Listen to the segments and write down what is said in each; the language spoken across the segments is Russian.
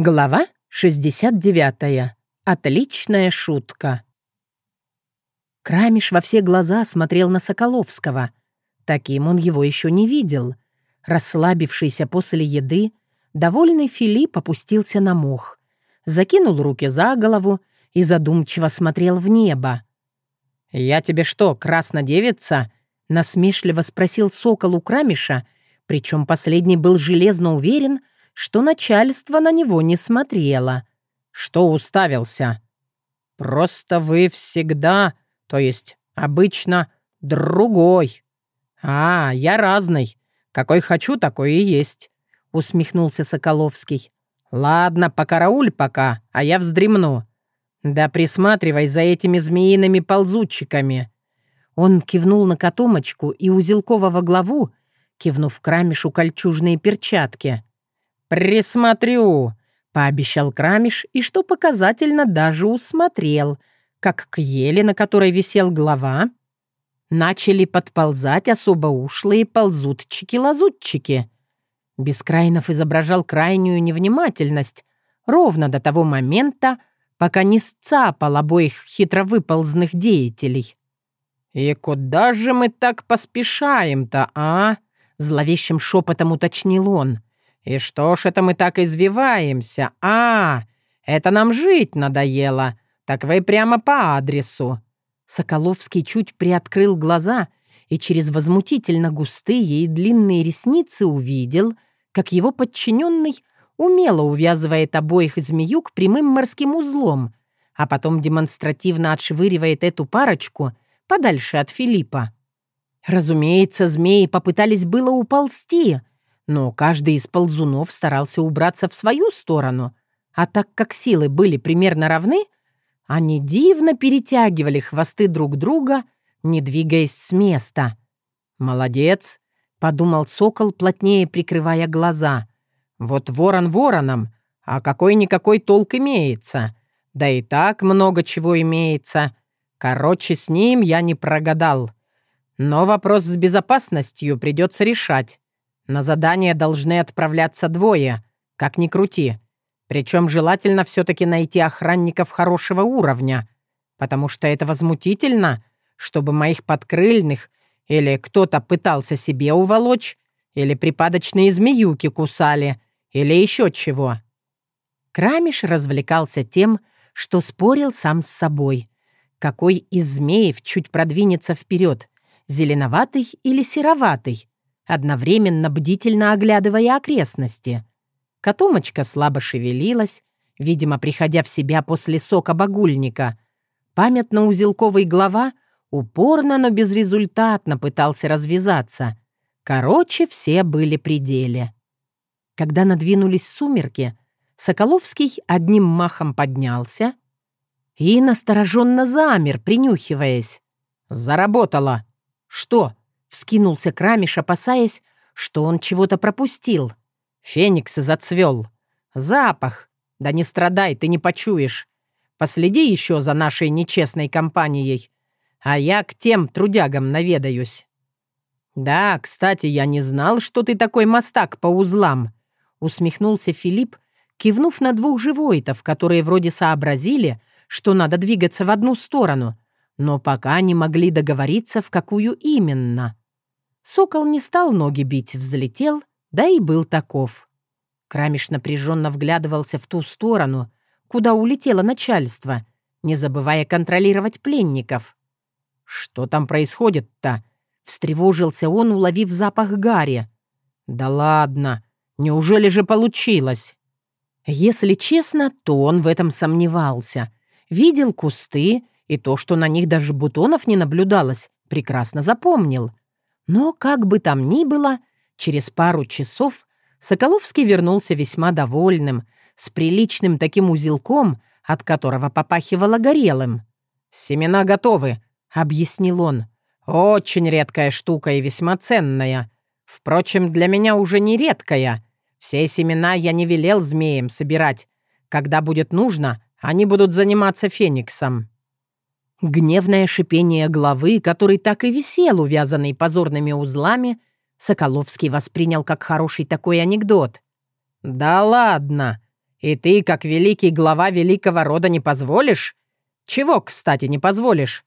Глава 69. Отличная шутка. Крамиш во все глаза смотрел на Соколовского. Таким он его еще не видел. Расслабившийся после еды, довольный Филипп опустился на мох, закинул руки за голову и задумчиво смотрел в небо. «Я тебе что, краснодевица?» — насмешливо спросил сокол у Крамиша, причем последний был железно уверен — что начальство на него не смотрело. Что уставился? «Просто вы всегда, то есть обычно, другой». «А, я разный. Какой хочу, такой и есть», — усмехнулся Соколовский. «Ладно, покарауль пока, а я вздремну. Да присматривай за этими змеиными ползучиками». Он кивнул на котомочку и узелкового главу, кивнув крамишу кольчужные перчатки. «Присмотрю», — пообещал Крамиш, и что показательно даже усмотрел, как к еле, на которой висел глава, начали подползать особо ушлые ползутчики-лазутчики. Бескрайнов изображал крайнюю невнимательность ровно до того момента, пока не сцапал обоих хитро выползных деятелей. «И куда же мы так поспешаем-то, а?» — зловещим шепотом уточнил он. «И что ж это мы так извиваемся? А, это нам жить надоело. Так вы прямо по адресу». Соколовский чуть приоткрыл глаза и через возмутительно густые и длинные ресницы увидел, как его подчиненный умело увязывает обоих змеюк прямым морским узлом, а потом демонстративно отшвыривает эту парочку подальше от Филиппа. Разумеется, змеи попытались было уползти, но каждый из ползунов старался убраться в свою сторону, а так как силы были примерно равны, они дивно перетягивали хвосты друг друга, не двигаясь с места. «Молодец!» — подумал сокол, плотнее прикрывая глаза. «Вот ворон вороном, а какой-никакой толк имеется. Да и так много чего имеется. Короче, с ним я не прогадал. Но вопрос с безопасностью придется решать. На задание должны отправляться двое, как ни крути. Причем желательно все-таки найти охранников хорошего уровня, потому что это возмутительно, чтобы моих подкрыльных или кто-то пытался себе уволочь, или припадочные змеюки кусали, или еще чего. Крамиш развлекался тем, что спорил сам с собой. Какой из змеев чуть продвинется вперед, зеленоватый или сероватый? Одновременно бдительно оглядывая окрестности. Котомочка слабо шевелилась, видимо, приходя в себя после сока багульника. Памятно-узелковый глава упорно, но безрезультатно пытался развязаться. Короче, все были при деле. Когда надвинулись сумерки, Соколовский одним махом поднялся и настороженно замер, принюхиваясь. «Заработало!» «Что?» Вскинулся Крамиш, опасаясь, что он чего-то пропустил. Феникс зацвел. Запах. Да не страдай, ты не почуешь. Последи еще за нашей нечестной компанией, а я к тем трудягам наведаюсь. Да, кстати, я не знал, что ты такой мастак по узлам, усмехнулся Филипп, кивнув на двух живойтов, которые вроде сообразили, что надо двигаться в одну сторону, но пока не могли договориться, в какую именно. Сокол не стал ноги бить, взлетел, да и был таков. Крамиш напряженно вглядывался в ту сторону, куда улетело начальство, не забывая контролировать пленников. «Что там происходит-то?» — встревожился он, уловив запах гари. «Да ладно! Неужели же получилось?» Если честно, то он в этом сомневался. Видел кусты, и то, что на них даже бутонов не наблюдалось, прекрасно запомнил. Но, как бы там ни было, через пару часов Соколовский вернулся весьма довольным, с приличным таким узелком, от которого попахивало горелым. «Семена готовы», — объяснил он. «Очень редкая штука и весьма ценная. Впрочем, для меня уже не редкая. Все семена я не велел змеям собирать. Когда будет нужно, они будут заниматься фениксом». Гневное шипение главы, который так и висел, увязанный позорными узлами, Соколовский воспринял как хороший такой анекдот. «Да ладно! И ты, как великий глава великого рода, не позволишь? Чего, кстати, не позволишь?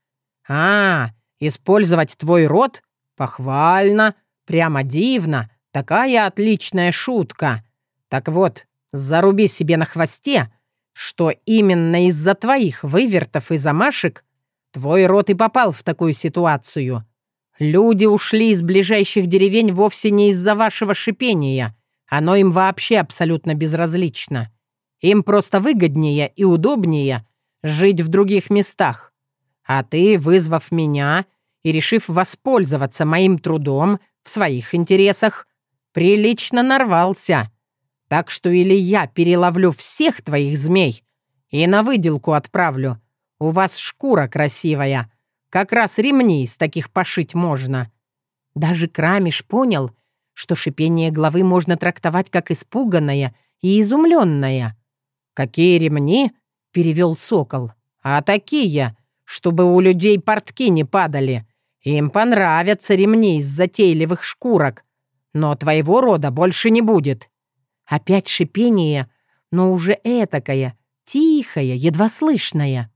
А, использовать твой род? Похвально, прямо дивно. Такая отличная шутка. Так вот, заруби себе на хвосте, что именно из-за твоих вывертов и замашек твой род и попал в такую ситуацию. Люди ушли из ближайших деревень вовсе не из-за вашего шипения. Оно им вообще абсолютно безразлично. Им просто выгоднее и удобнее жить в других местах. А ты, вызвав меня и решив воспользоваться моим трудом в своих интересах, прилично нарвался. Так что или я переловлю всех твоих змей и на выделку отправлю. У вас шкура красивая. Как раз ремни из таких пошить можно». Даже Крамиш понял, что шипение главы можно трактовать как испуганное и изумленное. «Какие ремни?» — перевел сокол. «А такие, чтобы у людей портки не падали. Им понравятся ремни из затейливых шкурок. Но твоего рода больше не будет». Опять шипение, но уже этакое, тихое, едва слышное.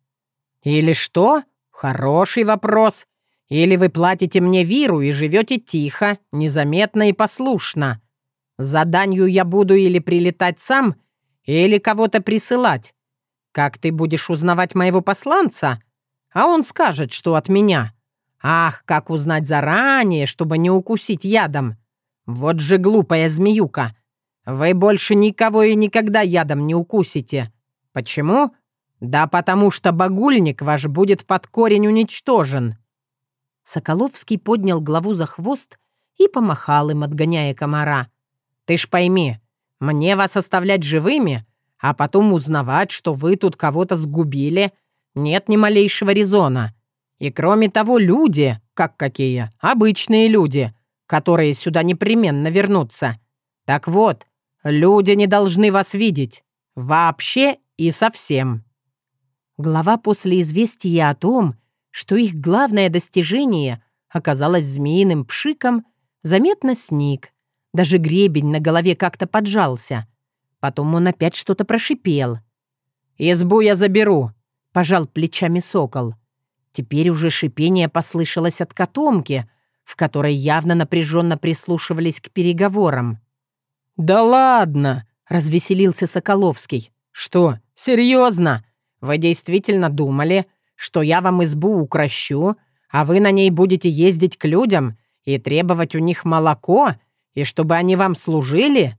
«Или что? Хороший вопрос. Или вы платите мне виру и живете тихо, незаметно и послушно. Заданию я буду или прилетать сам, или кого-то присылать. Как ты будешь узнавать моего посланца? А он скажет, что от меня. Ах, как узнать заранее, чтобы не укусить ядом. Вот же глупая змеюка. Вы больше никого и никогда ядом не укусите. Почему? Да потому что багульник ваш будет под корень уничтожен. Соколовский поднял главу за хвост и помахал им, отгоняя комара. «Ты ж пойми, мне вас оставлять живыми, а потом узнавать, что вы тут кого-то сгубили, нет ни малейшего резона. И кроме того, люди, как какие, обычные люди, которые сюда непременно вернутся. Так вот, люди не должны вас видеть. Вообще и совсем». Глава после известия о том, что их главное достижение оказалось змеиным пшиком, заметно сник. Даже гребень на голове как-то поджался. Потом он опять что-то прошипел. «Избу я заберу», — пожал плечами сокол. Теперь уже шипение послышалось от котомки, в которой явно напряженно прислушивались к переговорам. «Да ладно!» — развеселился Соколовский. «Что, серьезно? Вы действительно думали, что я вам избу укращу, а вы на ней будете ездить к людям и требовать у них молоко, и чтобы они вам служили?»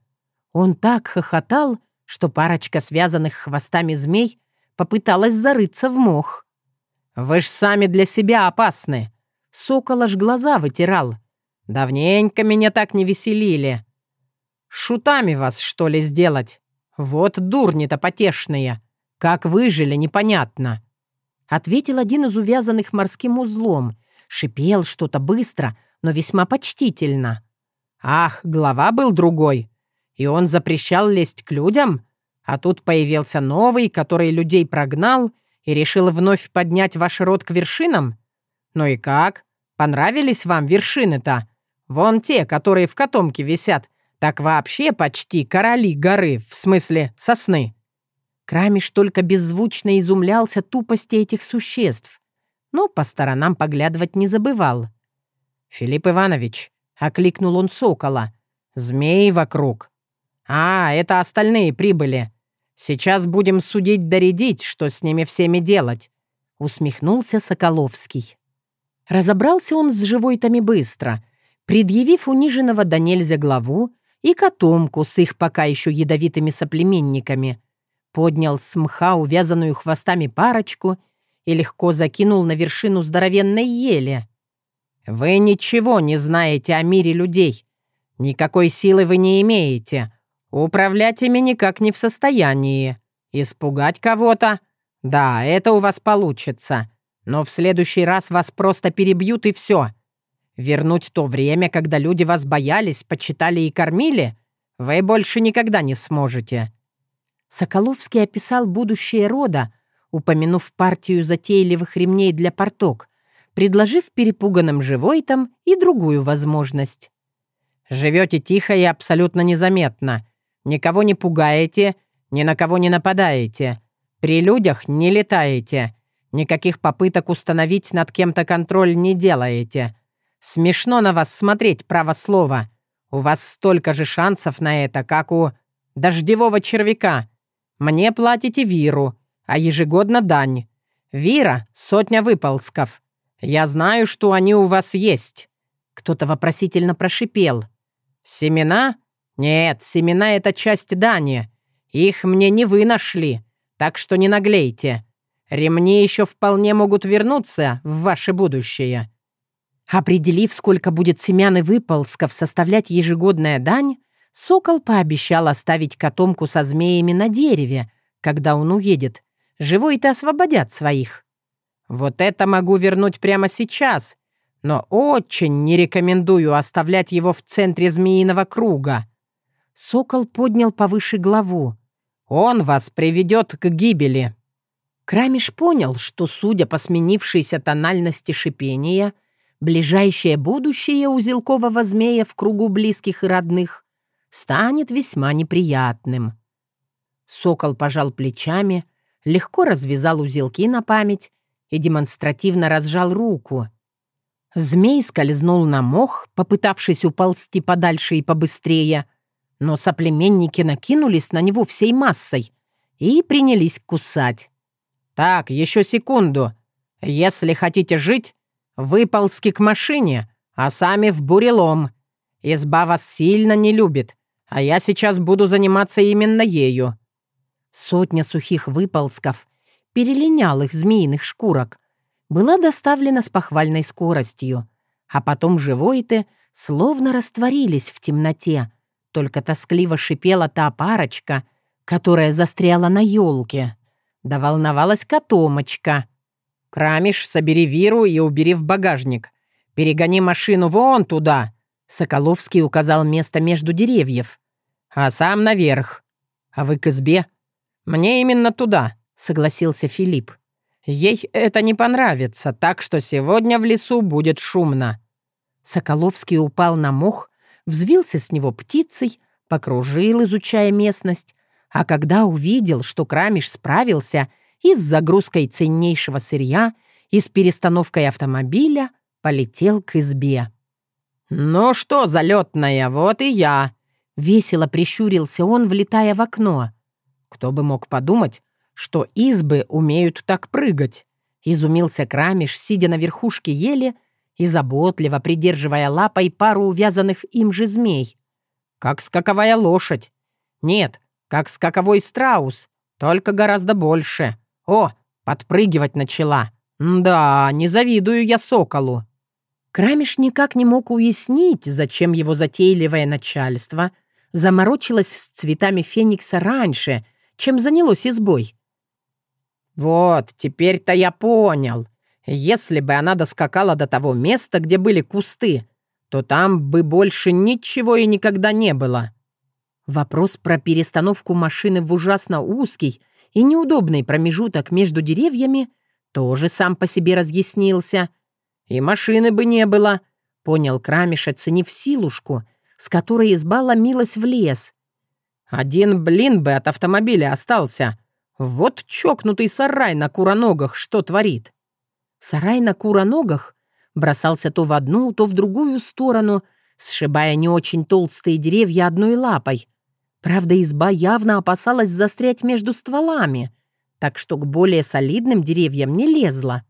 Он так хохотал, что парочка связанных хвостами змей попыталась зарыться в мох. «Вы ж сами для себя опасны!» Сокол аж глаза вытирал. «Давненько меня так не веселили. Шутами вас, что ли, сделать? Вот дурни-то потешные. Как выжили, непонятно. Ответил один из увязанных морским узлом. Шипел что-то быстро, но весьма почтительно. Ах, глава был другой. И он запрещал лезть к людям? А тут появился новый, который людей прогнал и решил вновь поднять ваш род к вершинам? Ну и как? Понравились вам вершины-то? Вон те, которые в котомке висят, так вообще почти короли горы, в смысле сосны. Крамиш только беззвучно изумлялся тупости этих существ, но по сторонам поглядывать не забывал. «Филипп Иванович», — окликнул он сокола, — «змеи вокруг». «А, это остальные прибыли. Сейчас будем судить-доредить, что с ними всеми делать», — усмехнулся Соколовский. Разобрался он с живойтами быстро, предъявив униженного до нельзя главу и котомку с их пока еще ядовитыми соплеменниками, поднял с мха увязанную хвостами парочку и легко закинул на вершину здоровенной ели. «Вы ничего не знаете о мире людей. Никакой силы вы не имеете. Управлять ими никак не в состоянии. Испугать кого-то? Да, это у вас получится. Но в следующий раз вас просто перебьют и все. Вернуть то время, когда люди вас боялись, почитали и кормили, вы больше никогда не сможете». Соколовский описал будущее рода, упомянув партию затейливых ремней для порток, предложив перепуганным живойтам и другую возможность. «Живете тихо и абсолютно незаметно. Никого не пугаете, ни на кого не нападаете, при людях не летаете, никаких попыток установить над кем-то контроль не делаете. Смешно на вас смотреть, право слова. У вас столько же шансов на это, как у дождевого червяка. Мне платите виру, а ежегодно дань. Вира — сотня выползков. Я знаю, что они у вас есть». Кто-то вопросительно прошипел. «Семена? Нет, семена — это часть дани. Их мне не вы нашли, так что не наглейте. Ремни еще вполне могут вернуться в ваше будущее». Определив, сколько будет семян и выползков составлять ежегодная дань, сокол пообещал оставить котомку со змеями на дереве, когда он уедет. Живой-то освободят своих. Вот это могу вернуть прямо сейчас, но очень не рекомендую оставлять его в центре змеиного круга. Сокол поднял повыше главу. Он вас приведет к гибели. Крамиш понял, что, судя по сменившейся тональности шипения, ближайшее будущее узелкового змея в кругу близких и родных станет весьма неприятным. Сокол пожал плечами, легко развязал узелки на память и демонстративно разжал руку. Змей скользнул на мох, попытавшись уползти подальше и побыстрее, но соплеменники накинулись на него всей массой и принялись кусать. «Так, еще секунду. Если хотите жить, выползки к машине, а сами в бурелом. Изба вас сильно не любит, а я сейчас буду заниматься именно ею». Сотня сухих выползков, перелинялых змеиных шкурок, была доставлена с похвальной скоростью, а потом живоиты словно растворились в темноте, только тоскливо шипела та парочка, которая застряла на елке. Да волновалась котомочка. «Крамиш, собери виру и убери в багажник. Перегони машину вон туда!» Соколовский указал место между деревьев. «А сам наверх. А вы к избе?» «Мне именно туда», — согласился Филипп. «Ей это не понравится, так что сегодня в лесу будет шумно». Соколовский упал на мох, взвился с него птицей, покружил, изучая местность, а когда увидел, что Крамиш справился и с загрузкой ценнейшего сырья, и с перестановкой автомобиля, полетел к избе. «Ну что, залетная, вот и я!» Весело прищурился он, влетая в окно. Кто бы мог подумать, что избы умеют так прыгать? Изумился Крамиш, сидя на верхушке ели и заботливо придерживая лапой пару увязанных им же змей. Как скаковая лошадь. Нет, как скаковой страус, только гораздо больше. О, подпрыгивать начала. Да, не завидую я соколу. Крамиш никак не мог уяснить, зачем его затейливое начальство заморочилось с цветами феникса раньше, чем занялось избой. «Вот, теперь-то я понял. Если бы она доскакала до того места, где были кусты, то там бы больше ничего и никогда не было. Вопрос про перестановку машины в ужасно узкий и неудобный промежуток между деревьями тоже сам по себе разъяснился. И машины бы не было, понял Крамиш, оценив силушку, с которой изба ломилась в лес. Один блин бы от автомобиля остался. Вот чокнутый сарай на куроногах что творит. Сарай на куроногах бросался то в одну, то в другую сторону, сшибая не очень толстые деревья одной лапой, Правда, изба явно опасалась застрять между стволами, так что к более солидным деревьям не лезла.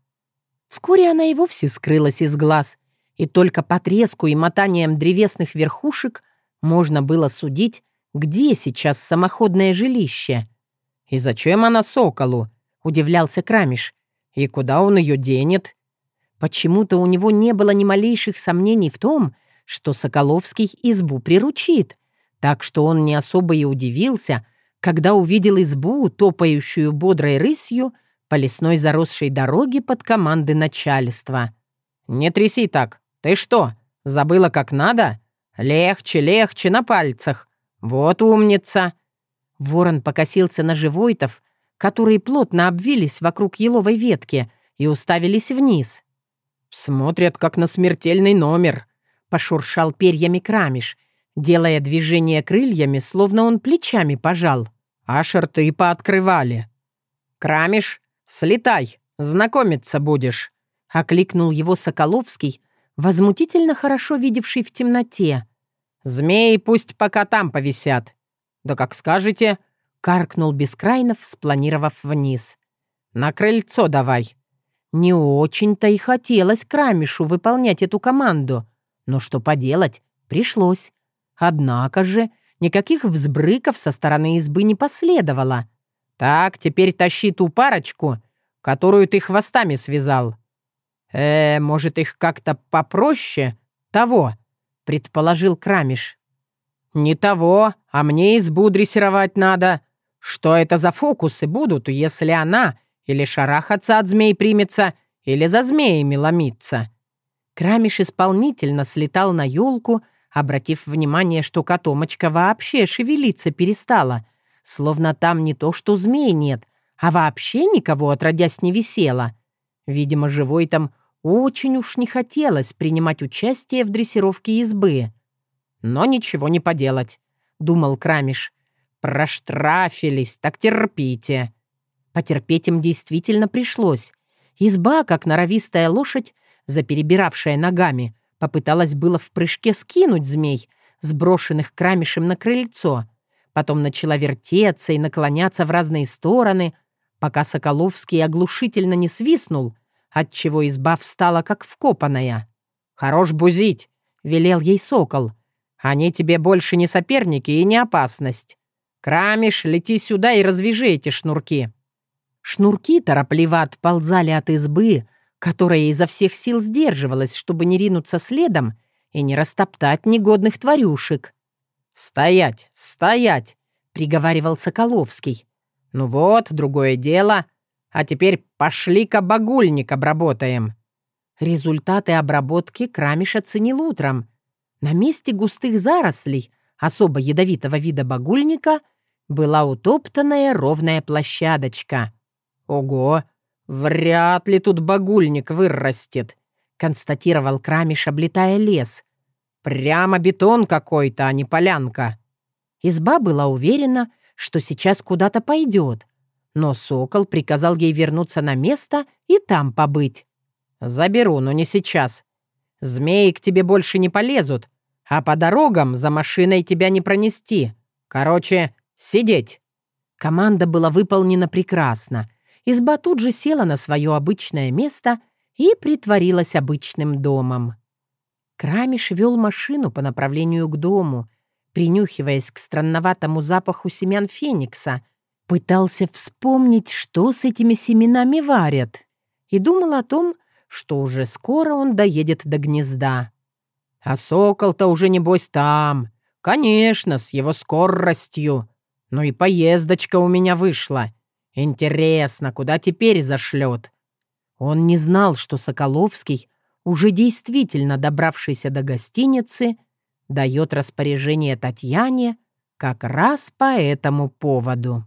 Вскоре она и вовсе скрылась из глаз, и только по треску и мотаниям древесных верхушек можно было судить, где сейчас самоходное жилище. «И зачем она соколу?» — удивлялся Крамиш. «И куда он ее денет?» Почему-то у него не было ни малейших сомнений в том, что Соколовский избу приручит — так что он не особо и удивился, когда увидел избу, топающую бодрой рысью по лесной заросшей дороге под команды начальства. «Не тряси так! Ты что, забыла как надо? Легче, легче, на пальцах! Вот умница!» Ворон покосился на живойтов, которые плотно обвились вокруг еловой ветки и уставились вниз. «Смотрят, как на смертельный номер», — пошуршал перьями крамиш — делая движение крыльями, словно он плечами пожал. аж рты пооткрывали. «Крамиш, слетай, знакомиться будешь», — окликнул его Соколовский, возмутительно хорошо видевший в темноте. «Змеи пусть пока там повисят». «Да как скажете», — каркнул Бескрайнов, спланировав вниз. «На крыльцо давай». Не очень-то и хотелось Крамишу выполнять эту команду, но что поделать, пришлось. Однако же никаких взбрыков со стороны избы не последовало. «Так, теперь тащи ту парочку, которую ты хвостами связал». «Э, может, их как-то попроще? Того», — предположил Крамиш. «Не того, а мне избу дрессировать надо. Что это за фокусы будут, если она или шарахаться от змей примется, или за змеями ломиться?» Крамиш исполнительно слетал на елку, обратив внимание, что котомочка вообще шевелиться перестала, словно там не то что змей нет, а вообще никого отродясь не висело. Видимо, живой там очень уж не хотелось принимать участие в дрессировке избы. Но ничего не поделать, думал Крамиш. Проштрафились, так терпите. Потерпеть им действительно пришлось. Изба, как норовистая лошадь, заперебиравшая ногами, попыталась было в прыжке скинуть змей, сброшенных крамишем на крыльцо. Потом начала вертеться и наклоняться в разные стороны, пока Соколовский оглушительно не свистнул, отчего изба встала как вкопанная. «Хорош бузить!» — велел ей сокол. «Они тебе больше не соперники и не опасность. Крамиш, лети сюда и развяжи эти шнурки». Шнурки торопливо отползали от избы, которая изо всех сил сдерживалась, чтобы не ринуться следом и не растоптать негодных тварюшек. «Стоять! Стоять!» — приговаривал Соколовский. «Ну вот, другое дело. А теперь пошли-ка багульник обработаем». Результаты обработки Крамиш оценил утром. На месте густых зарослей особо ядовитого вида багульника была утоптанная ровная площадочка. «Ого! «Вряд ли тут багульник вырастет», — констатировал Крамиш, облетая лес. «Прямо бетон какой-то, а не полянка». Изба была уверена, что сейчас куда-то пойдет, но сокол приказал ей вернуться на место и там побыть. «Заберу, но не сейчас. Змеи к тебе больше не полезут, а по дорогам за машиной тебя не пронести. Короче, сидеть». Команда была выполнена прекрасно — Изба тут же села на свое обычное место и притворилась обычным домом. Крамиш вел машину по направлению к дому, принюхиваясь к странноватому запаху семян феникса, пытался вспомнить, что с этими семенами варят, и думал о том, что уже скоро он доедет до гнезда. А сокол-то уже, небось, там. Конечно, с его скоростью. Ну и поездочка у меня вышла. Интересно, куда теперь зашлет? Он не знал, что Соколовский, уже действительно добравшийся до гостиницы, дает распоряжение Татьяне как раз по этому поводу.